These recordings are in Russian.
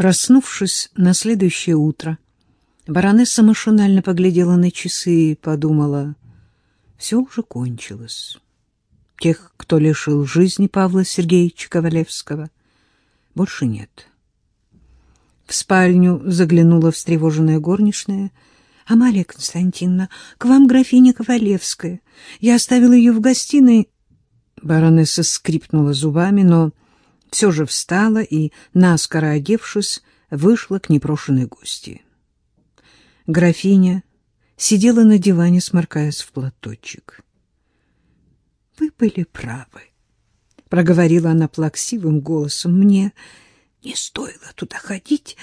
Проснувшись на следующее утро, баронесса машинально поглядела на часы и подумала, все уже кончилось. Тех, кто лишил жизни Павла Сергеевича Ковалевского, больше нет. В спальню заглянула встревоженная горничная. «Амалия Константиновна, к вам графиня Ковалевская. Я оставила ее в гостиной». Баронесса скрипнула зубами, но все же встала и, наскоро одевшись, вышла к непрошенной гости. Графиня сидела на диване, сморкаясь в платочек. — Вы были правы, — проговорила она плаксивым голосом. — Мне не стоило туда ходить.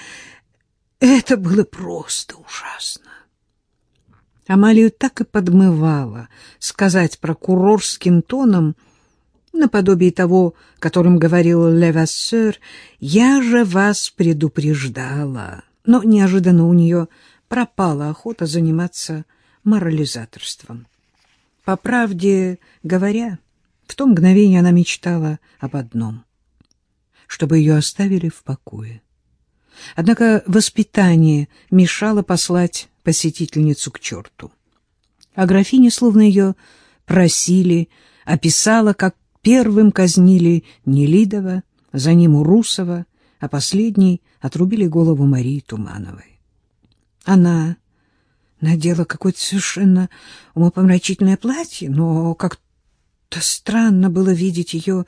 Это было просто ужасно. Амалию так и подмывала сказать прокурорским тоном — наподобие того, которым говорил Левассер, «Я же вас предупреждала». Но неожиданно у нее пропала охота заниматься морализаторством. По правде говоря, в то мгновение она мечтала об одном — чтобы ее оставили в покое. Однако воспитание мешало послать посетительницу к черту. А графиня, словно ее просили, описала, как Первым казнили Нелидова, за ним Урусова, а последний отрубили голову Марии Тумановой. Она надела какое-то совершенно умопомрачительное платье, но как-то странно было видеть ее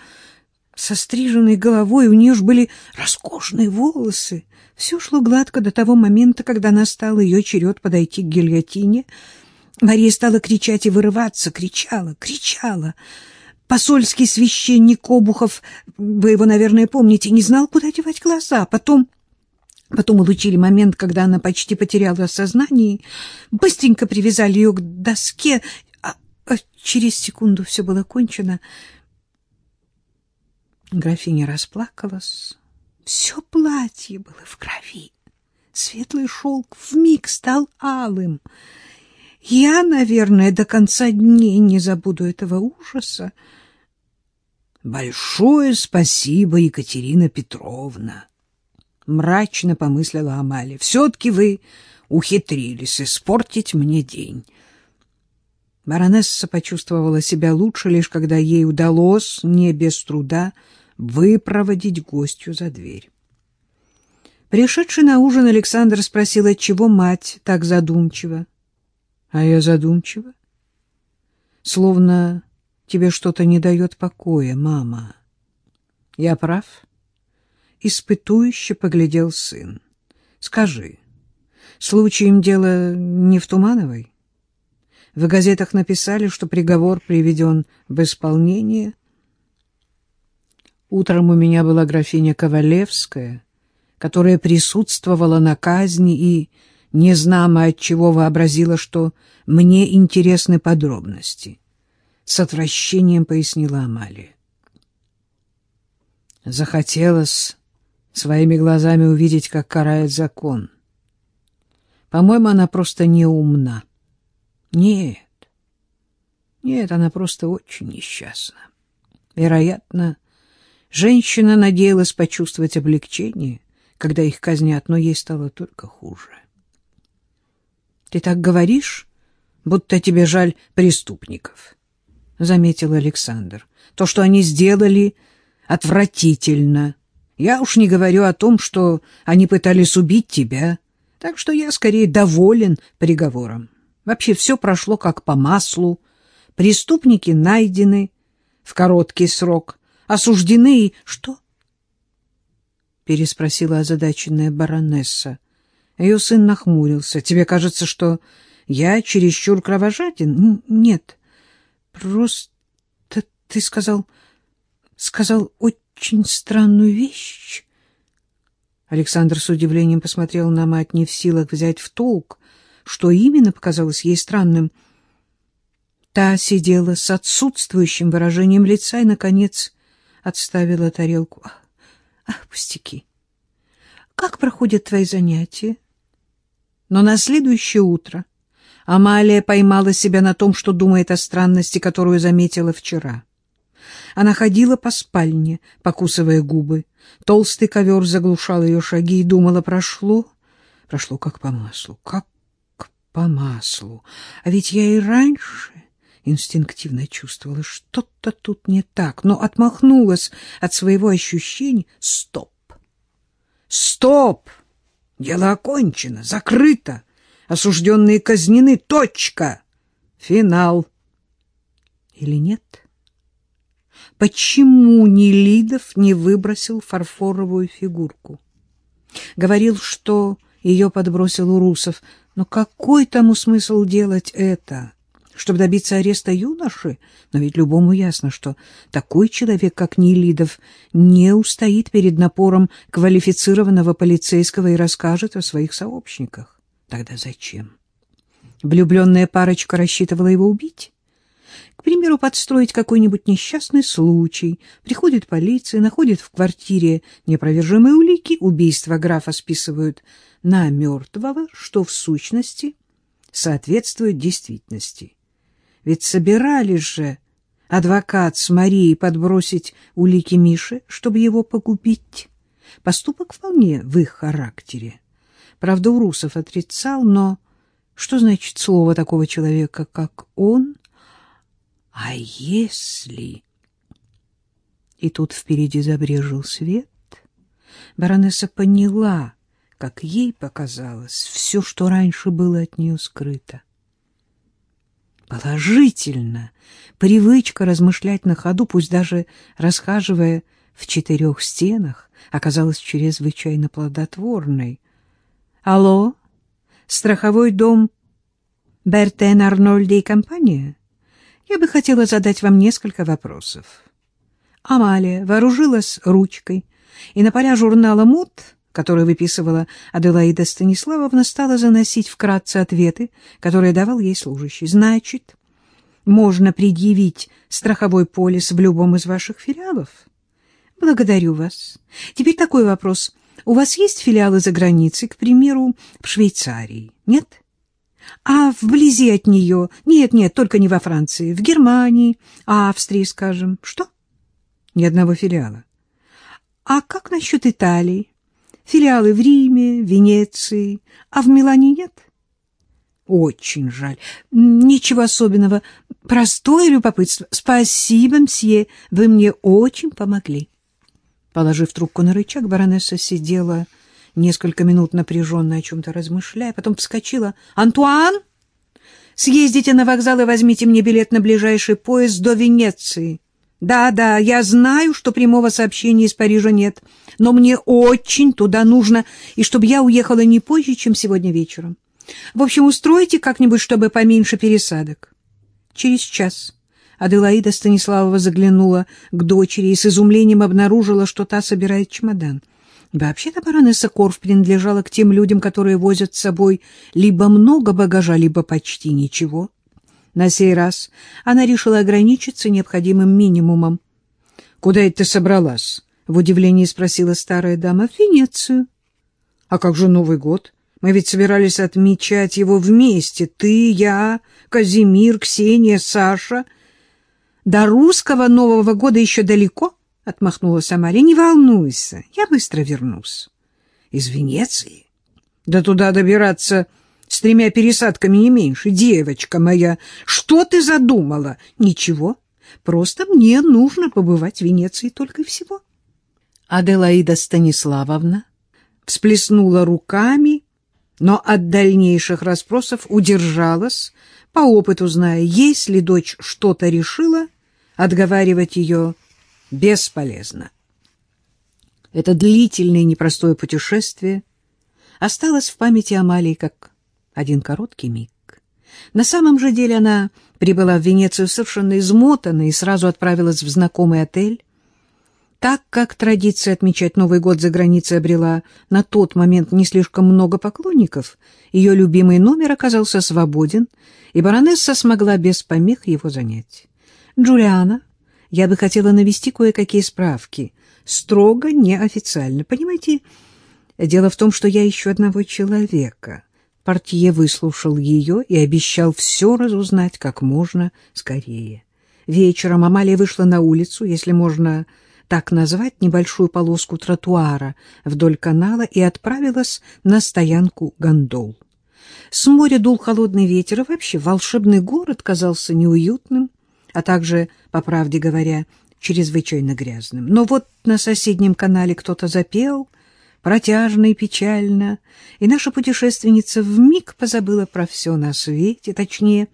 со стриженной головой, у нее же были роскошные волосы. Все шло гладко до того момента, когда настал ее черед подойти к гильотине. Мария стала кричать и вырываться, кричала, кричала — Посольский священник Обухов, вы его, наверное, помните, не знал, куда девать глаза. Потом... Потом улучили момент, когда она почти потеряла сознание, быстренько привязали ее к доске, а, а через секунду все было кончено. Графиня расплакалась. Все платье было в крови. Светлый шелк вмиг стал алым. Я, наверное, до конца дней не забуду этого ужаса. Большое спасибо, Екатерина Петровна. Мрачно помыслила Амалия. Все-таки вы ухитрились испортить мне день. Баронесса почувствовала себя лучше, лишь когда ей удалось, не без труда, выпроводить гостью за дверь. Пришедший на ужин Александр спросил, отчего мать так задумчива. — А я задумчива? Словно Тебе что-то не дает покоя, мама. Я прав? Испытующе поглядел сын. Скажи, случаем дело не в Тумановой? В газетах написали, что приговор приведен в исполнение. Утром у меня была графиня Ковалевская, которая присутствовала на казни и, незнамо от чего вообразила, что мне интересны подробности с отвращением пояснила Амалия. Захотелось своими глазами увидеть, как карает закон. По-моему, она просто не умна. Нет, нет, она просто очень несчастна. Вероятно, женщина надеялась почувствовать облегчение, когда их казнят, но ей стало только хуже. Ты так говоришь, будто тебе жаль преступников заметил Александр. То, что они сделали, отвратительно. Я уж не говорю о том, что они пытались убить тебя. Так что я скорее доволен приговором. Вообще все прошло как по маслу. Преступники найдены в короткий срок, осуждены и... Что? Переспросила озадаченная баронесса. Ее сын нахмурился. Тебе кажется, что я чересчур кровожаден? Нет. Просто ты сказал... сказал очень странную вещь. Александр с удивлением посмотрел на мать, не в силах взять в толк, что именно показалось ей странным. Та сидела с отсутствующим выражением лица и, наконец, отставила тарелку. Ах, ах, пустяки! Как проходят твои занятия? Но на следующее утро Амалия поймала себя на том, что думает о странности, которую заметила вчера. Она ходила по спальне, покусывая губы. Толстый ковер заглушал ее шаги и думала, прошло, прошло как по маслу, как по маслу. А ведь я и раньше инстинктивно чувствовала, что-то тут не так, но отмахнулась от своего ощущения. Стоп! Стоп! Дело окончено, закрыто. Осужденные казнены. Точка. Финал. Или нет? Почему Нелидов не выбросил фарфоровую фигурку? Говорил, что ее подбросил Урусов. Но какой тому смысл делать это? Чтобы добиться ареста юноши? Но ведь любому ясно, что такой человек, как Нелидов, не устоит перед напором квалифицированного полицейского и расскажет о своих сообщниках. Тогда зачем? Влюбленная парочка рассчитывала его убить? К примеру, подстроить какой-нибудь несчастный случай. Приходит полиция, находит в квартире неопровержимые улики, убийство графа списывают на мертвого, что в сущности соответствует действительности. Ведь собирались же адвокат с Марией подбросить улики Мише, чтобы его погубить. Поступок вполне в их характере. Правда, Урусов отрицал, но что значит слово такого человека, как он? А если... И тут впереди забрежил свет. Баронесса поняла, как ей показалось, все, что раньше было от нее скрыто. Положительно, привычка размышлять на ходу, пусть даже расхаживая в четырех стенах, оказалась чрезвычайно плодотворной. «Алло, страховой дом Бертен Арнольди и компания? Я бы хотела задать вам несколько вопросов». Амалия вооружилась ручкой, и на поля журнала «Мод» который выписывала Аделаида Станиславовна, стала заносить вкратце ответы, которые давал ей служащий. Значит, можно предъявить страховой полис в любом из ваших филиалов? Благодарю вас. Теперь такой вопрос. У вас есть филиалы за границей, к примеру, в Швейцарии? Нет? А вблизи от нее? Нет, нет, только не во Франции. В Германии, Австрии, скажем. Что? Ни одного филиала. А как насчет Италии? Филиалы в Риме, Венеции, а в Милане нет? Очень жаль. Ничего особенного. Простое любопытство. Спасибо, мсье, вы мне очень помогли. Положив трубку на рычаг, баронесса сидела несколько минут напряженно о чем-то размышляя, потом вскочила. «Антуан, съездите на вокзал и возьмите мне билет на ближайший поезд до Венеции». Да, да, я знаю, что прямого сообщения из Парижа нет, но мне очень туда нужно, и чтобы я уехала не позже, чем сегодня вечером. В общем, устройте как-нибудь, чтобы поменьше пересадок. Через час Аделаида Станиславова заглянула к дочери и с изумлением обнаружила, что та собирает чемодан. Вообще-то баронесса Корф принадлежала к тем людям, которые возят с собой либо много багажа, либо почти ничего. На сей раз она решила ограничиться необходимым минимумом. — Куда это ты собралась? — в удивлении спросила старая дама. — В Венецию. — А как же Новый год? Мы ведь собирались отмечать его вместе. Ты, я, Казимир, Ксения, Саша. — До русского Нового года еще далеко? — отмахнулась Амалия. — Не волнуйся, я быстро вернусь. — Из Венеции? Да туда добираться с тремя пересадками не меньше. Девочка моя, что ты задумала? Ничего, просто мне нужно побывать в Венеции только и всего. Аделаида Станиславовна всплеснула руками, но от дальнейших расспросов удержалась, по опыту зная, если дочь что-то решила, отговаривать ее бесполезно. Это длительное непростое путешествие осталось в памяти Амалии как один короткий миг. На самом же деле она прибыла в Венецию совершенно измотанной и сразу отправилась в знакомый отель. Так как традиция отмечать Новый год за границей обрела на тот момент не слишком много поклонников, ее любимый номер оказался свободен, и баронесса смогла без помех его занять. «Джулиана, я бы хотела навести кое-какие справки. Строго неофициально. Понимаете, дело в том, что я ищу одного человека». Портье выслушал ее и обещал все разузнать как можно скорее. вечером Амалия вышла на улицу, если можно так назвать небольшую полоску тротуара вдоль канала, и отправилась на стоянку гондол. С моря дул холодный ветер, и вообще волшебный город казался неуютным, а также, по правде говоря, чрезвычайно грязным. Но вот на соседнем канале кто-то запел протяжно и печально, и наша путешественница вмиг позабыла про все на свете, точнее,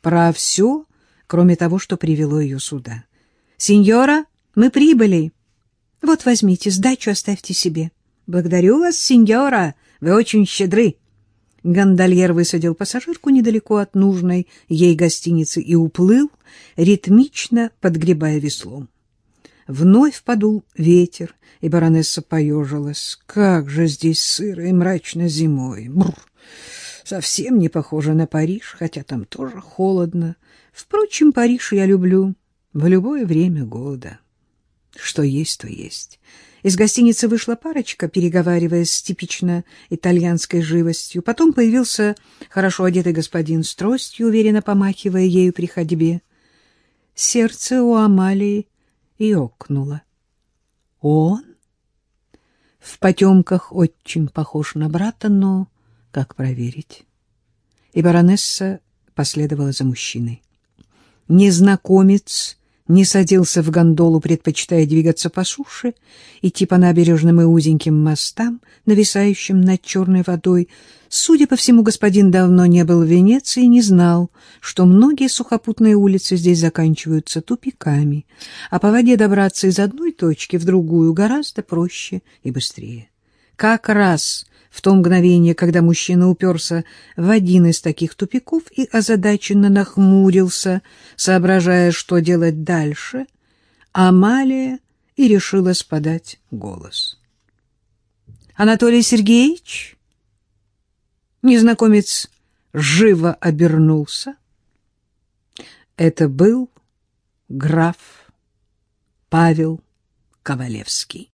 про все, кроме того, что привело ее сюда. «Сеньора, мы прибыли. Вот возьмите, сдачу оставьте себе». «Благодарю вас, сеньора, вы очень щедры». Гондольер высадил пассажирку недалеко от нужной ей гостиницы и уплыл, ритмично подгребая веслом. Вновь подул ветер, и баронесса поежилась. Как же здесь сыро и мрачно зимой! Бррр! Совсем не похоже на Париж, хотя там тоже холодно. Впрочем, Париж я люблю в любое время года. Что есть, то есть. Из гостиницы вышла парочка, переговариваясь с типично итальянской живостью. Потом появился хорошо одетый господин с тростью, уверенно помахивая ею при ходьбе. Сердце у Амалии и окнуло. Он? В потемках очень похож на брата, но как проверить? И баронесса последовала за мужчиной. Незнакомец не садился в гондолу, предпочитая двигаться по суше, идти по набережным и узеньким мостам, нависающим над черной водой. Судя по всему, господин давно не был в Венеции и не знал, что многие сухопутные улицы здесь заканчиваются тупиками, а по воде добраться из одной точки в другую гораздо проще и быстрее. Как раз в то мгновение, когда мужчина уперся в один из таких тупиков и озадаченно нахмурился, соображая, что делать дальше, Амалия и решила спадать голос. «Анатолий Сергеевич?» Незнакомец живо обернулся. Это был граф Павел Ковалевский.